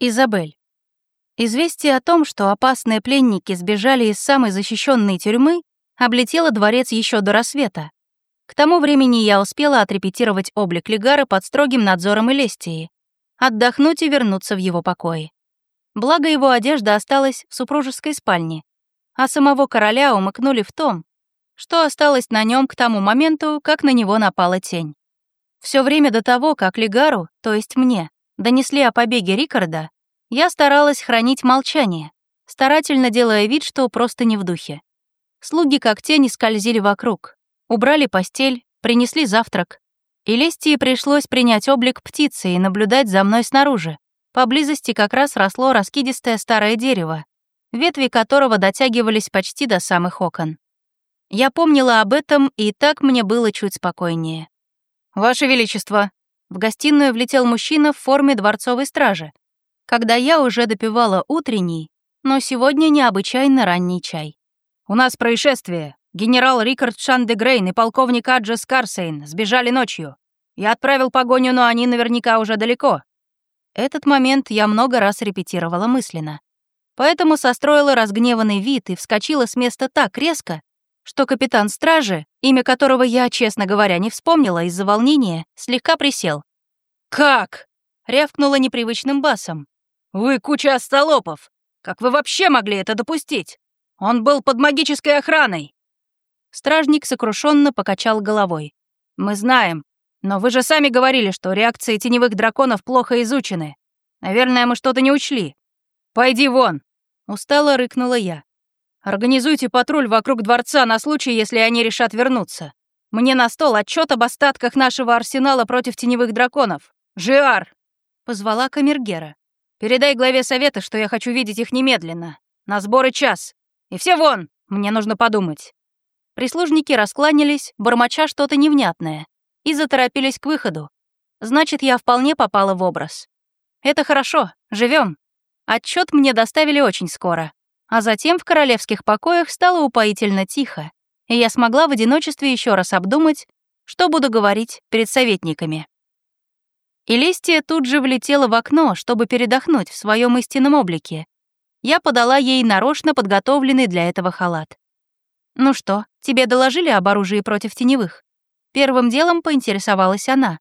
Изабель. Известие о том, что опасные пленники сбежали из самой защищенной тюрьмы, облетело дворец еще до рассвета. К тому времени я успела отрепетировать облик Легара под строгим надзором Элестии, отдохнуть и вернуться в его покои. Благо его одежда осталась в супружеской спальне, а самого короля умыкнули в том, что осталось на нем к тому моменту, как на него напала тень. Все время до того, как Легару, то есть мне, донесли о побеге Рикарда, я старалась хранить молчание, старательно делая вид, что просто не в духе. Слуги как тени скользили вокруг, убрали постель, принесли завтрак. И Лестии пришлось принять облик птицы и наблюдать за мной снаружи. Поблизости как раз росло раскидистое старое дерево, ветви которого дотягивались почти до самых окон. Я помнила об этом, и так мне было чуть спокойнее. «Ваше Величество!» В гостиную влетел мужчина в форме дворцовой стражи, когда я уже допивала утренний, но сегодня необычайно ранний чай. «У нас происшествие. Генерал Рикард Шандегрейн и полковник Аджес Карсейн сбежали ночью. Я отправил погоню, но они наверняка уже далеко». Этот момент я много раз репетировала мысленно. Поэтому состроила разгневанный вид и вскочила с места так резко, что капитан стражи, имя которого я, честно говоря, не вспомнила из-за волнения, слегка присел. «Как?» — рявкнула непривычным басом. «Вы куча остолопов! Как вы вообще могли это допустить? Он был под магической охраной!» Стражник сокрушенно покачал головой. «Мы знаем, но вы же сами говорили, что реакции теневых драконов плохо изучены. Наверное, мы что-то не учли. Пойди вон!» Устало рыкнула я. Организуйте патруль вокруг дворца на случай, если они решат вернуться. Мне на стол отчет об остатках нашего арсенала против теневых драконов. Жиар!» — позвала Камергера. «Передай главе совета, что я хочу видеть их немедленно. На сборы час. И все вон! Мне нужно подумать». Прислужники раскланялись, бормоча что-то невнятное, и заторопились к выходу. Значит, я вполне попала в образ. Это хорошо, живем. Отчет мне доставили очень скоро. А затем в королевских покоях стало упоительно тихо, и я смогла в одиночестве еще раз обдумать, что буду говорить перед советниками. Элестия тут же влетела в окно, чтобы передохнуть в своем истинном облике. Я подала ей нарочно подготовленный для этого халат. «Ну что, тебе доложили об оружии против теневых?» Первым делом поинтересовалась она.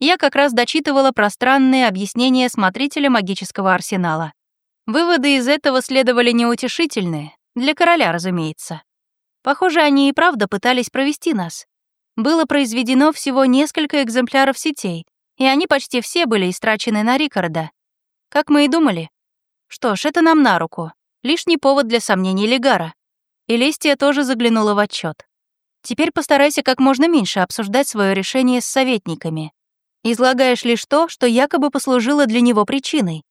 Я как раз дочитывала пространные объяснения смотрителя магического арсенала. Выводы из этого следовали неутешительные, для короля, разумеется. Похоже, они и правда пытались провести нас. Было произведено всего несколько экземпляров сетей, и они почти все были истрачены на Рикарда. Как мы и думали. Что ж, это нам на руку. Лишний повод для сомнений Легара. И Лестия тоже заглянула в отчет. Теперь постарайся как можно меньше обсуждать свое решение с советниками. Излагаешь лишь то, что якобы послужило для него причиной,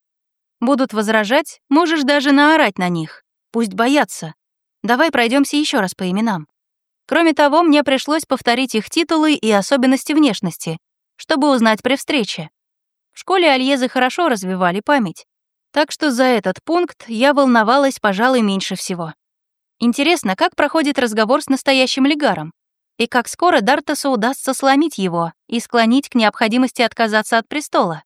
Будут возражать, можешь даже наорать на них. Пусть боятся. Давай пройдемся еще раз по именам. Кроме того, мне пришлось повторить их титулы и особенности внешности, чтобы узнать при встрече. В школе Альезы хорошо развивали память, так что за этот пункт я волновалась, пожалуй, меньше всего. Интересно, как проходит разговор с настоящим легаром? И как скоро Дартасу удастся сломить его и склонить к необходимости отказаться от престола?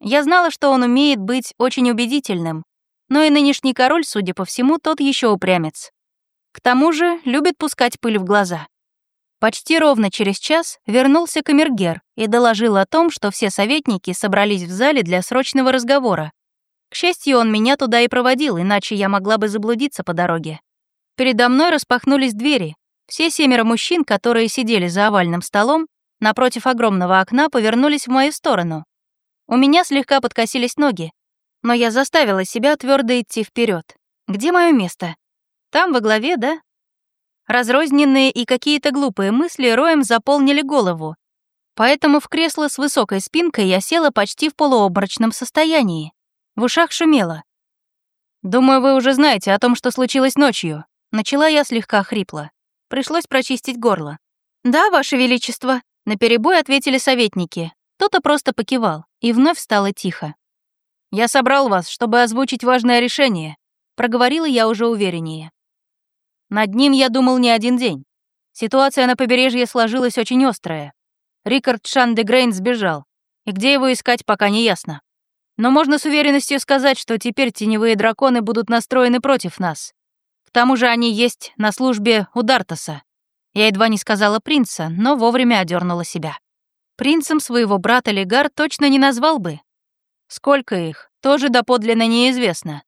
Я знала, что он умеет быть очень убедительным, но и нынешний король, судя по всему, тот еще упрямец. К тому же любит пускать пыль в глаза. Почти ровно через час вернулся камергер и доложил о том, что все советники собрались в зале для срочного разговора. К счастью, он меня туда и проводил, иначе я могла бы заблудиться по дороге. Передо мной распахнулись двери. Все семеро мужчин, которые сидели за овальным столом, напротив огромного окна, повернулись в мою сторону. У меня слегка подкосились ноги, но я заставила себя твердо идти вперед. Где мое место? Там, во главе, да? Разрозненные и какие-то глупые мысли роем заполнили голову. Поэтому в кресло с высокой спинкой я села почти в полуобморочном состоянии. В ушах шумело. «Думаю, вы уже знаете о том, что случилось ночью». Начала я слегка хрипло. Пришлось прочистить горло. «Да, Ваше Величество», — наперебой ответили советники. Кто-то просто покивал, и вновь стало тихо. «Я собрал вас, чтобы озвучить важное решение», — проговорила я уже увереннее. Над ним я думал не один день. Ситуация на побережье сложилась очень острая. Рикард Шандегрейн сбежал, и где его искать, пока не ясно. Но можно с уверенностью сказать, что теперь теневые драконы будут настроены против нас. К тому же они есть на службе у Дартаса. Я едва не сказала принца, но вовремя одернула себя. Принцем своего брата Легар точно не назвал бы. Сколько их, тоже доподлинно неизвестно.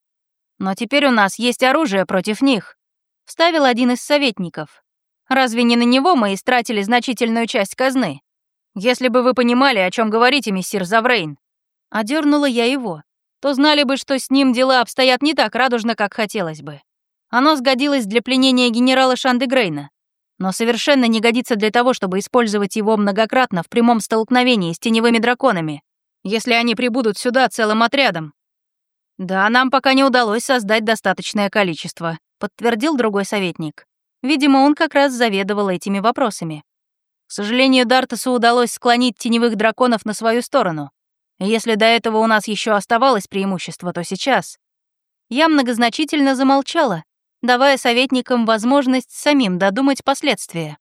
Но теперь у нас есть оружие против них. Вставил один из советников. Разве не на него мы истратили значительную часть казны? Если бы вы понимали, о чем говорите, миссир Заврейн. Одернула я его. То знали бы, что с ним дела обстоят не так радужно, как хотелось бы. Оно сгодилось для пленения генерала Шандегрейна, но совершенно не годится для того, чтобы использовать его многократно в прямом столкновении с теневыми драконами, если они прибудут сюда целым отрядом. Да, нам пока не удалось создать достаточное количество, подтвердил другой советник. Видимо, он как раз заведовал этими вопросами. К сожалению, Дартасу удалось склонить теневых драконов на свою сторону. Если до этого у нас еще оставалось преимущество, то сейчас... Я многозначительно замолчала, давая советникам возможность самим додумать последствия.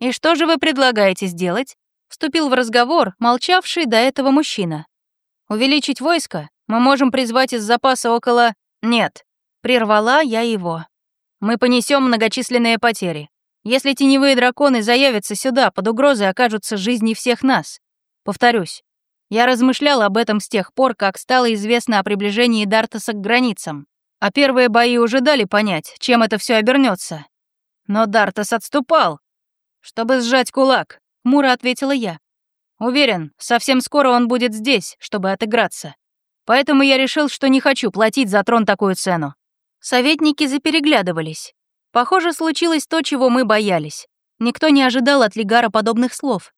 «И что же вы предлагаете сделать?» Вступил в разговор молчавший до этого мужчина. «Увеличить войско? Мы можем призвать из запаса около...» «Нет», — прервала я его. «Мы понесем многочисленные потери. Если теневые драконы заявятся сюда, под угрозой окажутся жизни всех нас. Повторюсь, я размышлял об этом с тех пор, как стало известно о приближении Дартаса к границам. А первые бои уже дали понять, чем это все обернется. Но Дартас отступал. Чтобы сжать кулак, Мура ответила я. Уверен, совсем скоро он будет здесь, чтобы отыграться. Поэтому я решил, что не хочу платить за трон такую цену. Советники запереглядывались. Похоже, случилось то, чего мы боялись. Никто не ожидал от Лигара подобных слов.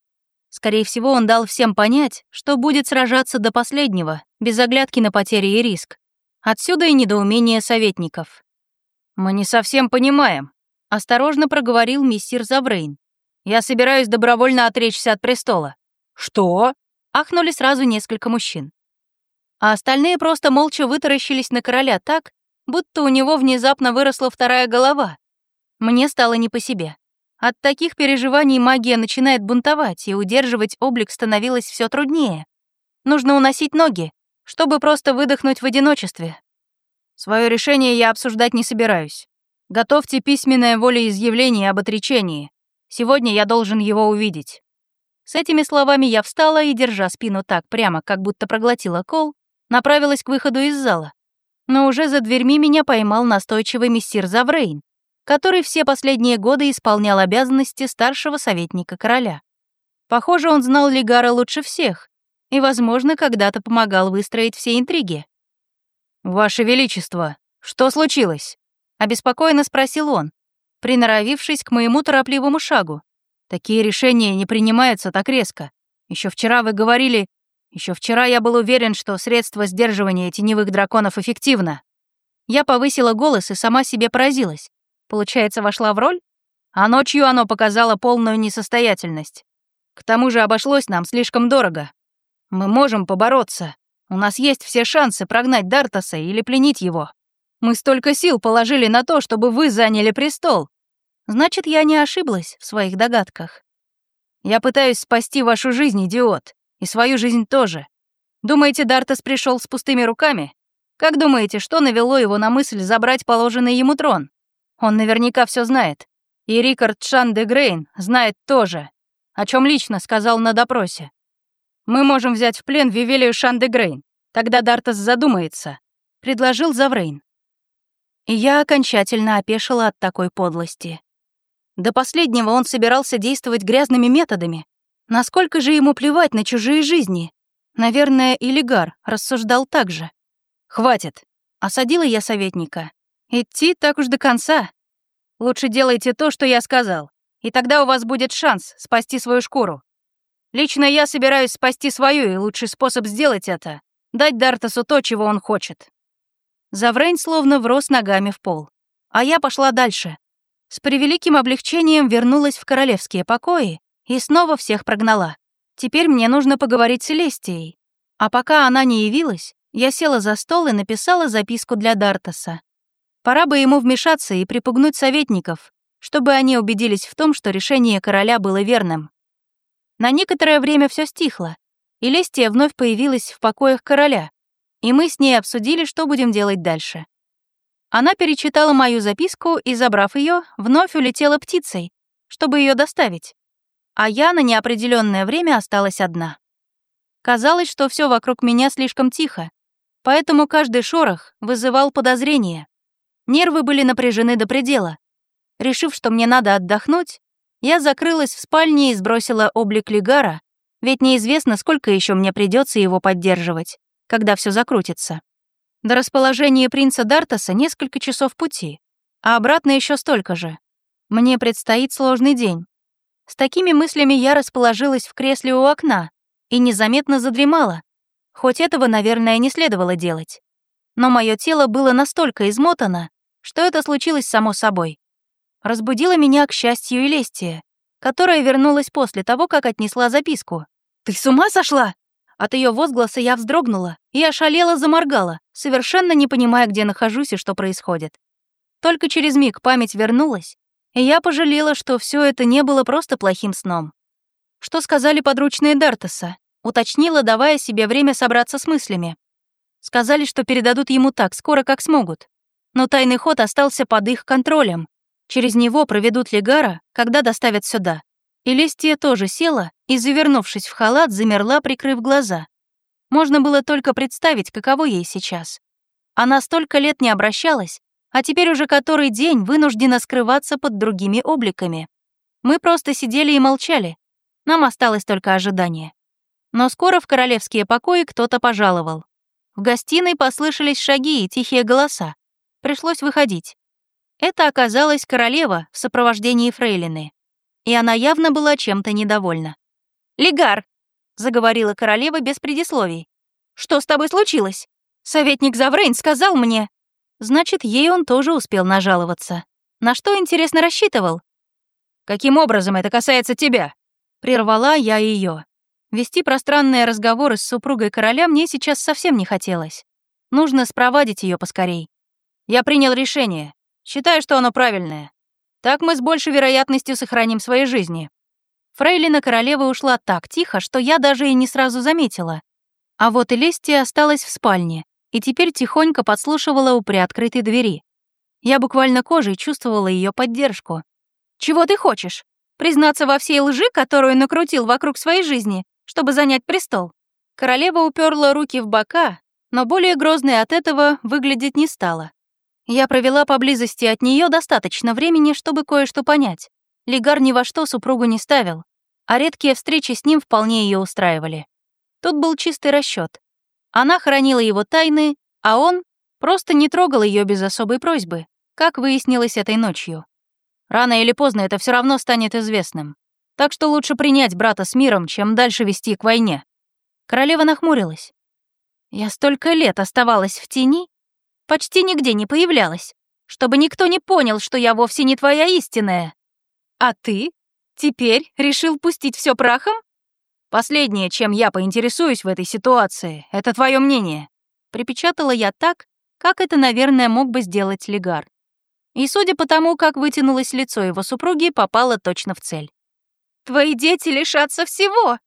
Скорее всего, он дал всем понять, что будет сражаться до последнего, без оглядки на потери и риск. Отсюда и недоумение советников. «Мы не совсем понимаем», — осторожно проговорил миссир Заврейн. «Я собираюсь добровольно отречься от престола». «Что?» — ахнули сразу несколько мужчин. А остальные просто молча вытаращились на короля так, будто у него внезапно выросла вторая голова. Мне стало не по себе. От таких переживаний магия начинает бунтовать, и удерживать облик становилось все труднее. Нужно уносить ноги, чтобы просто выдохнуть в одиночестве. Свое решение я обсуждать не собираюсь. Готовьте письменное волеизъявление об отречении. Сегодня я должен его увидеть. С этими словами я встала и, держа спину так прямо, как будто проглотила кол, направилась к выходу из зала. Но уже за дверьми меня поймал настойчивый мессир Заврейн, который все последние годы исполнял обязанности старшего советника короля. Похоже, он знал Лигара лучше всех и, возможно, когда-то помогал выстроить все интриги. «Ваше Величество, что случилось?» — обеспокоенно спросил он, приноровившись к моему торопливому шагу. «Такие решения не принимаются так резко. Еще вчера вы говорили... Еще вчера я был уверен, что средство сдерживания теневых драконов эффективно». Я повысила голос и сама себе поразилась. Получается, вошла в роль? А ночью оно показало полную несостоятельность. К тому же обошлось нам слишком дорого. Мы можем побороться. У нас есть все шансы прогнать Дартаса или пленить его. Мы столько сил положили на то, чтобы вы заняли престол. Значит, я не ошиблась в своих догадках. Я пытаюсь спасти вашу жизнь, идиот, и свою жизнь тоже. Думаете, Дартас пришел с пустыми руками? Как думаете, что навело его на мысль забрать положенный ему трон? Он наверняка все знает. И Рикард Шан де Грейн знает тоже, о чем лично сказал на допросе. Мы можем взять в плен Вивелию Шан де Грейн. Тогда Дартас задумается», — предложил Заврейн. И я окончательно опешила от такой подлости. До последнего он собирался действовать грязными методами. Насколько же ему плевать на чужие жизни? Наверное, и рассуждал так же. «Хватит», — осадила я советника. Идти так уж до конца. Лучше делайте то, что я сказал, и тогда у вас будет шанс спасти свою шкуру. Лично я собираюсь спасти свою, и лучший способ сделать это — дать Дартасу то, чего он хочет. Заврейн словно врос ногами в пол. А я пошла дальше. С превеликим облегчением вернулась в королевские покои и снова всех прогнала. Теперь мне нужно поговорить с Селестией. А пока она не явилась, я села за стол и написала записку для Дартаса. Пора бы ему вмешаться и припугнуть советников, чтобы они убедились в том, что решение короля было верным. На некоторое время все стихло, и Лестия вновь появилась в покоях короля, и мы с ней обсудили, что будем делать дальше. Она перечитала мою записку и, забрав ее, вновь улетела птицей, чтобы ее доставить. А я на неопределенное время осталась одна. Казалось, что все вокруг меня слишком тихо, поэтому каждый шорох вызывал подозрение. Нервы были напряжены до предела. Решив, что мне надо отдохнуть, я закрылась в спальне и сбросила облик Лигара, ведь неизвестно, сколько еще мне придется его поддерживать, когда все закрутится. До расположения принца Дартаса несколько часов пути, а обратно еще столько же. Мне предстоит сложный день. С такими мыслями я расположилась в кресле у окна и незаметно задремала, хоть этого, наверное, не следовало делать. Но мое тело было настолько измотано, что это случилось само собой. Разбудила меня, к счастью, Элестия, которая вернулась после того, как отнесла записку. «Ты с ума сошла?» От ее возгласа я вздрогнула и ошалела заморгала, совершенно не понимая, где нахожусь и что происходит. Только через миг память вернулась, и я пожалела, что все это не было просто плохим сном. Что сказали подручные Дартеса? Уточнила, давая себе время собраться с мыслями. Сказали, что передадут ему так скоро, как смогут. Но тайный ход остался под их контролем. Через него проведут Легара, когда доставят сюда. И Лестия тоже села и, завернувшись в халат, замерла, прикрыв глаза. Можно было только представить, каково ей сейчас. Она столько лет не обращалась, а теперь уже который день вынуждена скрываться под другими обликами. Мы просто сидели и молчали. Нам осталось только ожидание. Но скоро в королевские покои кто-то пожаловал. В гостиной послышались шаги и тихие голоса. Пришлось выходить. Это оказалась королева в сопровождении фрейлины и она явно была чем-то недовольна. «Легар!» — заговорила королева без предисловий. «Что с тобой случилось? Советник Заврейн сказал мне...» Значит, ей он тоже успел нажаловаться. На что, интересно, рассчитывал? «Каким образом это касается тебя?» Прервала я ее. Вести пространные разговоры с супругой короля мне сейчас совсем не хотелось. Нужно спровадить ее поскорей. Я принял решение. Считаю, что оно правильное. Так мы с большей вероятностью сохраним свои жизни». Фрейлина королевы ушла так тихо, что я даже и не сразу заметила. А вот Элестия осталась в спальне и теперь тихонько подслушивала у приоткрытой двери. Я буквально кожей чувствовала ее поддержку. «Чего ты хочешь? Признаться во всей лжи, которую накрутил вокруг своей жизни, чтобы занять престол?» Королева уперла руки в бока, но более грозной от этого выглядеть не стала. Я провела поблизости от нее достаточно времени, чтобы кое-что понять. Лигар ни во что супругу не ставил, а редкие встречи с ним вполне ее устраивали. Тут был чистый расчет. Она хранила его тайны, а он просто не трогал ее без особой просьбы, как выяснилось этой ночью. Рано или поздно это все равно станет известным. Так что лучше принять брата с миром, чем дальше вести к войне. Королева нахмурилась. Я столько лет оставалась в тени, почти нигде не появлялась, чтобы никто не понял, что я вовсе не твоя истинная. А ты теперь решил пустить все прахом? Последнее, чем я поинтересуюсь в этой ситуации, это твое мнение. Припечатала я так, как это, наверное, мог бы сделать Легар. И судя по тому, как вытянулось лицо его супруги, попало точно в цель. «Твои дети лишатся всего!»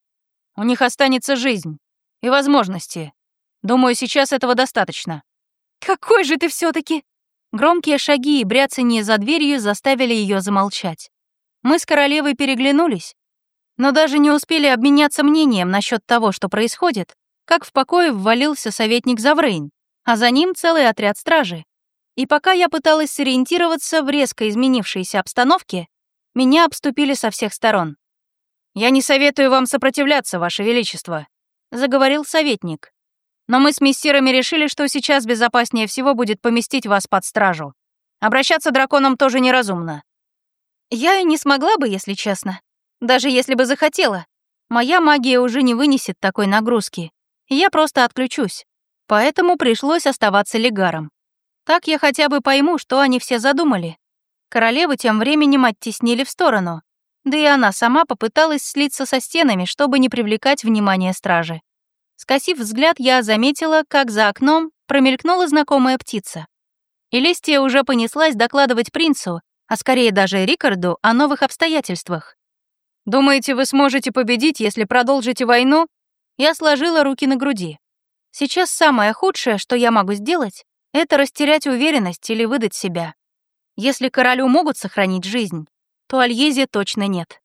«У них останется жизнь и возможности. Думаю, сейчас этого достаточно. «Какой же ты все таки Громкие шаги и бряцание за дверью заставили ее замолчать. Мы с королевой переглянулись, но даже не успели обменяться мнением насчет того, что происходит, как в покое ввалился советник Заврейн, а за ним целый отряд стражи. И пока я пыталась сориентироваться в резко изменившейся обстановке, меня обступили со всех сторон. «Я не советую вам сопротивляться, Ваше Величество», — заговорил советник. Но мы с мессирами решили, что сейчас безопаснее всего будет поместить вас под стражу. Обращаться драконом тоже неразумно. Я и не смогла бы, если честно. Даже если бы захотела. Моя магия уже не вынесет такой нагрузки. Я просто отключусь. Поэтому пришлось оставаться легаром. Так я хотя бы пойму, что они все задумали. Королеву тем временем оттеснили в сторону. Да и она сама попыталась слиться со стенами, чтобы не привлекать внимание стражи. Скосив взгляд, я заметила, как за окном промелькнула знакомая птица. И Лестия уже понеслась докладывать принцу, а скорее даже Рикарду, о новых обстоятельствах. «Думаете, вы сможете победить, если продолжите войну?» Я сложила руки на груди. Сейчас самое худшее, что я могу сделать, это растерять уверенность или выдать себя. Если королю могут сохранить жизнь, то Альезе точно нет.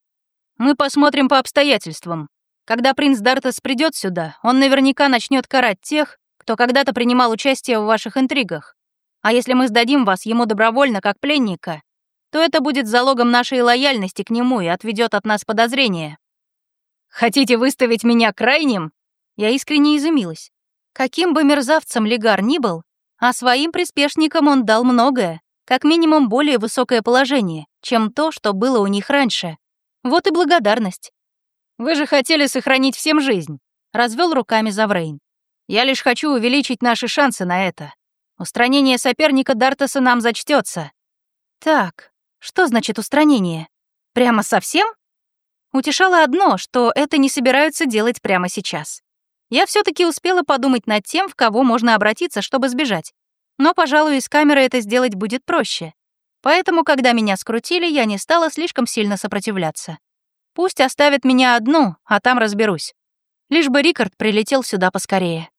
Мы посмотрим по обстоятельствам. Когда принц Дартес придет сюда, он наверняка начнет карать тех, кто когда-то принимал участие в ваших интригах. А если мы сдадим вас ему добровольно как пленника, то это будет залогом нашей лояльности к нему и отведет от нас подозрения. Хотите выставить меня крайним? Я искренне изумилась. Каким бы мерзавцем Легар ни был, а своим приспешникам он дал многое, как минимум более высокое положение, чем то, что было у них раньше. Вот и благодарность. Вы же хотели сохранить всем жизнь, развел руками Заврейн. Я лишь хочу увеличить наши шансы на это. Устранение соперника Дартаса нам зачтется. Так, что значит устранение? Прямо совсем? Утешало одно, что это не собираются делать прямо сейчас. Я все таки успела подумать над тем, в кого можно обратиться, чтобы сбежать. Но, пожалуй, из камеры это сделать будет проще. Поэтому, когда меня скрутили, я не стала слишком сильно сопротивляться. Пусть оставят меня одну, а там разберусь. Лишь бы Рикард прилетел сюда поскорее.